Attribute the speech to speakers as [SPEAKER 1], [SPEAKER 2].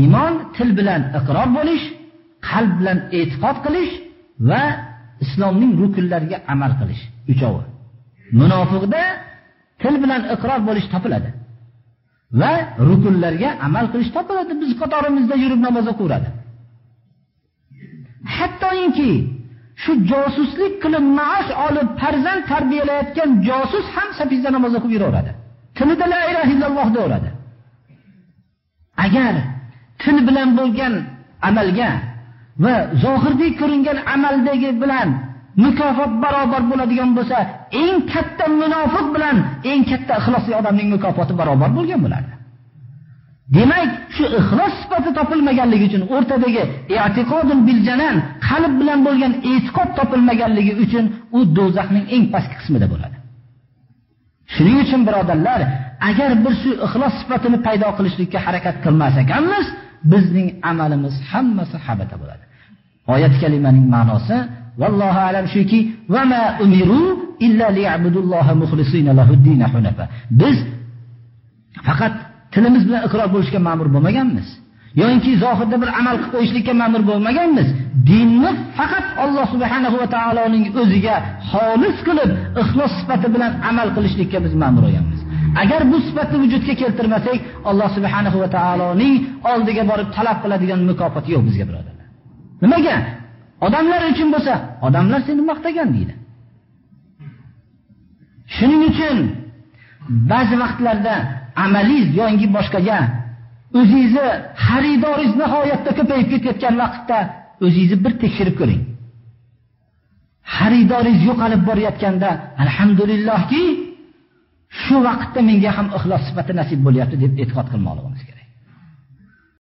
[SPEAKER 1] iymon til bilan iqror bo'lish qalb bilan e'tiqod qilish va islomning rukunlariga amal qilish uchovi. Munofiqda til bilan iqror bo'lish topiladi va rukunlarga amal qilish topiladi. Biz qatorimizda yurib namoz o'qiveradi hattoki shu josuslik qilib maosh olib farzand tarbiyalayotgan josus ham safizda namoz o'qib yuraveradi. Tilida la ilaha illalloh deyaveradi. Agar til bilan bo'lgan amalga va zohirdek ko'ringan amaldagi bilan mukofot barobar bo'ladigan bo'lsa eng katta munofiq bilan eng katta ixlosli odamning mukofoti barobar bo'lgan bo'ladi demak shu ixlos sifati topilmaganligi uchun o'rtadagi i'tiqodun biljanan qalb bilan bo'lgan e'tiqod topilmaganligi uchun u do'zaxning eng pastki qismida bo'ladi. Shuning uchun birodarlar agar bir shu ixlos sifatini paydo qilishlikka harakat qilmas ekanmiz bizning amalimiz hammasi habata bo'ladi. Oyat kalimaning ma'nosi vallohu alam shuki va ma umiru illa liya'budulloha mukhlisina lahuddin hunafa. Biz faqat tilimiz bilan iqror bo'lishga ma'mur bo'lmaganmiz. Yoinki zohirda bir amal qilib qo'yishlikka ma'mur bo'lmaganmiz. Dinni faqat Alloh subhanahu va taoloning o'ziga xolis qilib ixlos sifati bilan amal qilishlikka biz ma'mur bo'lganmiz. Agar bu sifatni vujudga keltirmasak Alloh subhanahu va taoloning oldiga borib talab qiladigan mukofoti yo'q bizga birodarlar. Nimaga? Odamlar uchun bo'lsa odamlar seni maqtagan deydi. Shuning uchun ba'zi vaqtlarda amaliz yoki boshqaga o'zingizni xaridoringiz nihoyatda ko'payib ketayotgan vaqtda o'zingizni bir tekshirib ko'ring. Xaridoringiz yo'qolib borayotganda alhamdulillahki shu vaqtda menga ham ixlos sifati nasib bo'lyapti deb e'tiqod qilmoqliman